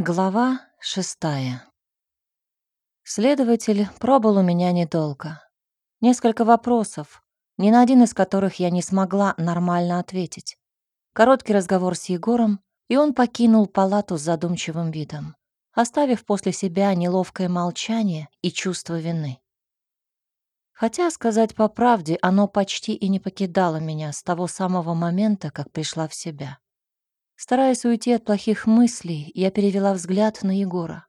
Глава шестая. Следователь пробыл у меня недолго. Несколько вопросов, ни на один из которых я не смогла нормально ответить. Короткий разговор с Егором, и он покинул палату с задумчивым видом, оставив после себя неловкое молчание и чувство вины. Хотя, сказать по правде, оно почти и не покидало меня с того самого момента, как пришла в себя. Стараясь уйти от плохих мыслей, я перевела взгляд на Егора.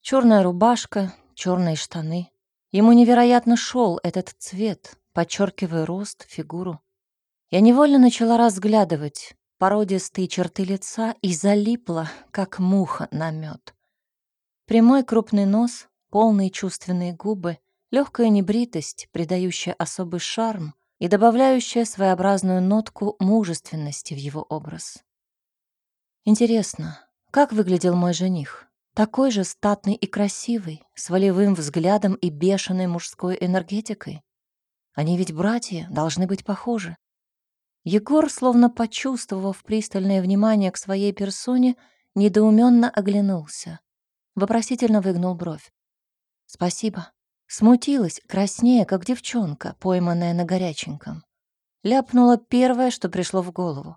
Черная рубашка, черные штаны. Ему невероятно шел этот цвет, подчеркивая рост, фигуру. Я невольно начала разглядывать породистые черты лица и залипла, как муха на мед. Прямой крупный нос, полные чувственные губы, легкая небритость, придающая особый шарм и добавляющая своеобразную нотку мужественности в его образ. Интересно, как выглядел мой жених? Такой же статный и красивый, с волевым взглядом и бешеной мужской энергетикой. Они ведь братья, должны быть похожи. Егор, словно почувствовав пристальное внимание к своей персоне, недоуменно оглянулся. Вопросительно выгнул бровь. «Спасибо». Смутилась, краснее, как девчонка, пойманная на горяченьком. Ляпнула первое, что пришло в голову.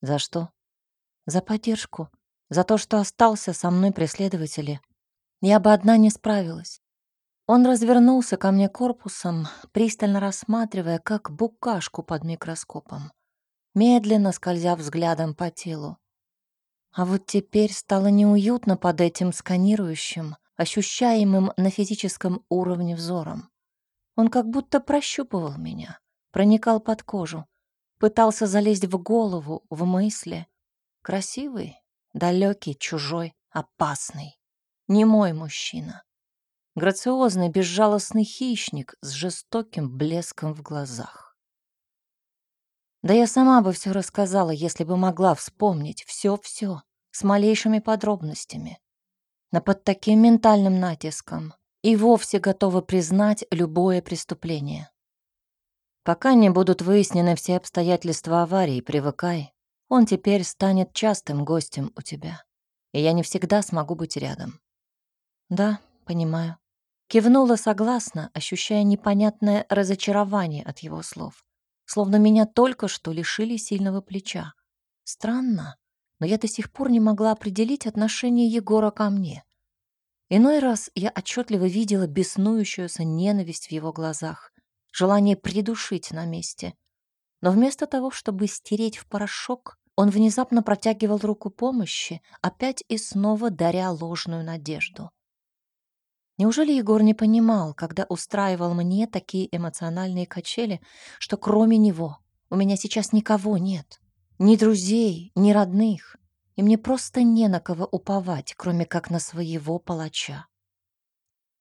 «За что?» За поддержку, за то, что остался со мной преследователи. Я бы одна не справилась. Он развернулся ко мне корпусом, пристально рассматривая, как букашку под микроскопом, медленно скользя взглядом по телу. А вот теперь стало неуютно под этим сканирующим, ощущаемым на физическом уровне взором. Он как будто прощупывал меня, проникал под кожу, пытался залезть в голову, в мысли, Красивый, далекий, чужой, опасный. Не мой мужчина. Грациозный, безжалостный хищник с жестоким блеском в глазах. Да я сама бы все рассказала, если бы могла вспомнить все-все с малейшими подробностями. Но под таким ментальным натиском и вовсе готова признать любое преступление. Пока не будут выяснены все обстоятельства аварии, привыкай. Он теперь станет частым гостем у тебя, и я не всегда смогу быть рядом. Да, понимаю. Кивнула согласно, ощущая непонятное разочарование от его слов. Словно меня только что лишили сильного плеча. Странно, но я до сих пор не могла определить отношение Егора ко мне. Иной раз я отчетливо видела беснующуюся ненависть в его глазах, желание придушить на месте — но вместо того, чтобы стереть в порошок, он внезапно протягивал руку помощи, опять и снова даря ложную надежду. Неужели Егор не понимал, когда устраивал мне такие эмоциональные качели, что кроме него у меня сейчас никого нет? Ни друзей, ни родных. И мне просто не на кого уповать, кроме как на своего палача.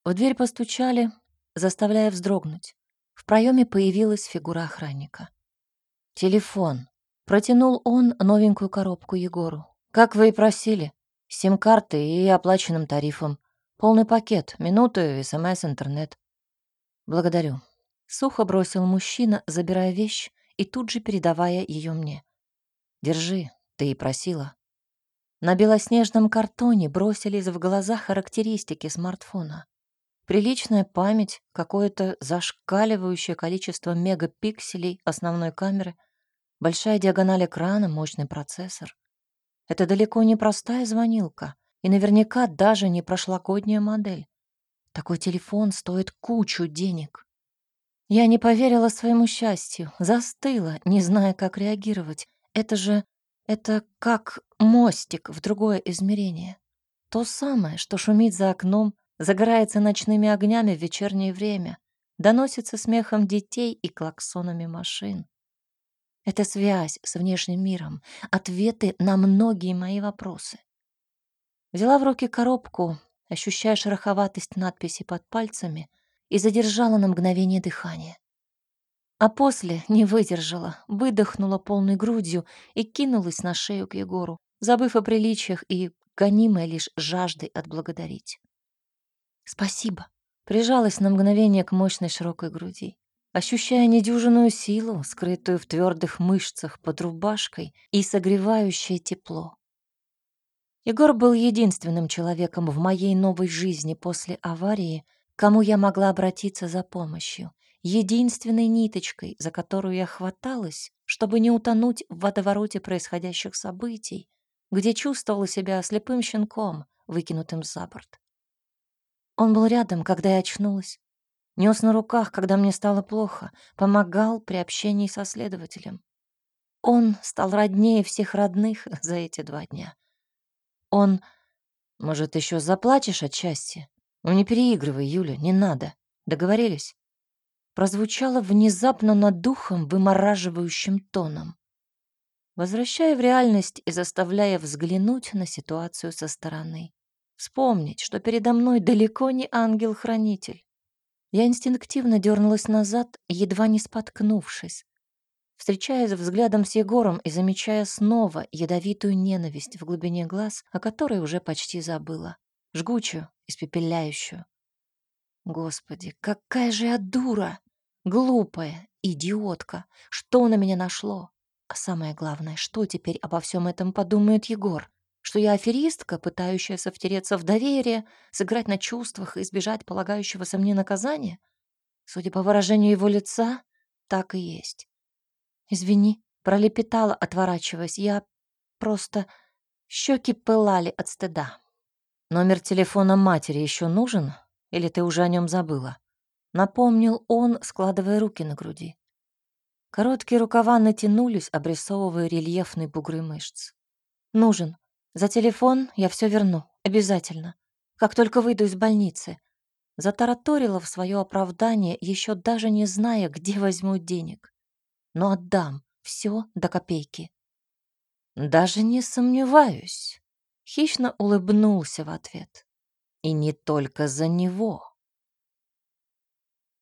В дверь постучали, заставляя вздрогнуть. В проеме появилась фигура охранника. «Телефон». Протянул он новенькую коробку Егору. «Как вы и просили. Сим-карты и оплаченным тарифом. Полный пакет, минуты, СМС, интернет». «Благодарю». Сухо бросил мужчина, забирая вещь и тут же передавая ее мне. «Держи, ты и просила». На белоснежном картоне бросились в глаза характеристики смартфона. Приличная память, какое-то зашкаливающее количество мегапикселей основной камеры, большая диагональ экрана, мощный процессор. Это далеко не простая звонилка и наверняка даже не прошлогодняя модель. Такой телефон стоит кучу денег. Я не поверила своему счастью, застыла, не зная, как реагировать. Это же... это как мостик в другое измерение. То самое, что шумит за окном, загорается ночными огнями в вечернее время, доносится смехом детей и клаксонами машин. Это связь с внешним миром, ответы на многие мои вопросы. Взяла в руки коробку, ощущая шероховатость надписи под пальцами, и задержала на мгновение дыхание. А после не выдержала, выдохнула полной грудью и кинулась на шею к Егору, забыв о приличиях и гонимая лишь жаждой отблагодарить. «Спасибо», прижалась на мгновение к мощной широкой груди, ощущая недюжинную силу, скрытую в твердых мышцах под рубашкой и согревающее тепло. Егор был единственным человеком в моей новой жизни после аварии, кому я могла обратиться за помощью, единственной ниточкой, за которую я хваталась, чтобы не утонуть в водовороте происходящих событий, где чувствовала себя слепым щенком, выкинутым за борт. Он был рядом, когда я очнулась, нес на руках, когда мне стало плохо, помогал при общении со следователем. Он стал роднее всех родных за эти два дня. Он... Может, еще заплачешь от счастья? Ну не переигрывай, Юля, не надо. Договорились? Прозвучало внезапно над духом вымораживающим тоном, возвращая в реальность и заставляя взглянуть на ситуацию со стороны. Вспомнить, что передо мной далеко не ангел-хранитель. Я инстинктивно дернулась назад, едва не споткнувшись, встречаясь взглядом с Егором и замечая снова ядовитую ненависть в глубине глаз, о которой уже почти забыла, жгучую, испепеляющую. Господи, какая же я дура! Глупая, идиотка! Что на меня нашло? А самое главное, что теперь обо всем этом подумает Егор? Что я аферистка, пытающаяся втереться в доверие, сыграть на чувствах и избежать полагающегося мне наказания? Судя по выражению его лица, так и есть. «Извини», — пролепетала, отворачиваясь. «Я просто...» Щеки пылали от стыда. «Номер телефона матери еще нужен? Или ты уже о нем забыла?» Напомнил он, складывая руки на груди. Короткие рукава натянулись, обрисовывая рельефные бугры мышц. «Нужен. За телефон я все верну. Обязательно. Как только выйду из больницы». Затараторила в свое оправдание, еще даже не зная, где возьму денег но отдам все до копейки. Даже не сомневаюсь. Хищно улыбнулся в ответ. И не только за него.